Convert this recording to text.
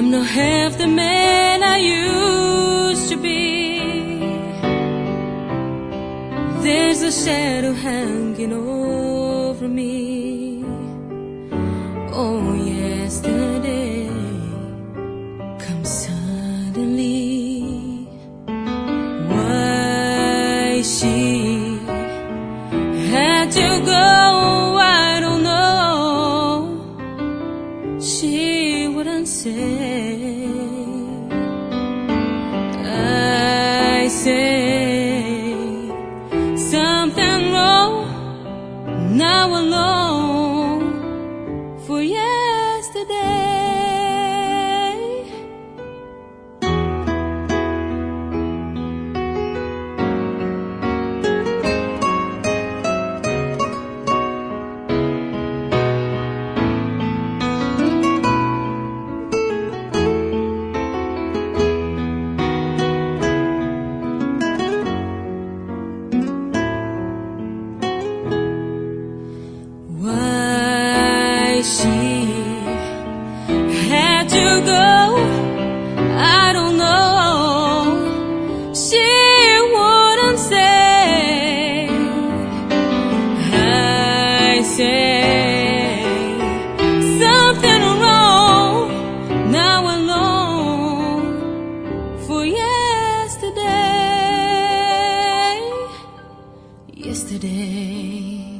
I'm not half the man I used to be. There's a shadow hanging over me. Oh, yesterday comes suddenly. Why she had to go, Wouldn't say. I say something wrong now alone She had to go, I don't know. She wouldn't say. I say something wrong now alone for yesterday. Yesterday.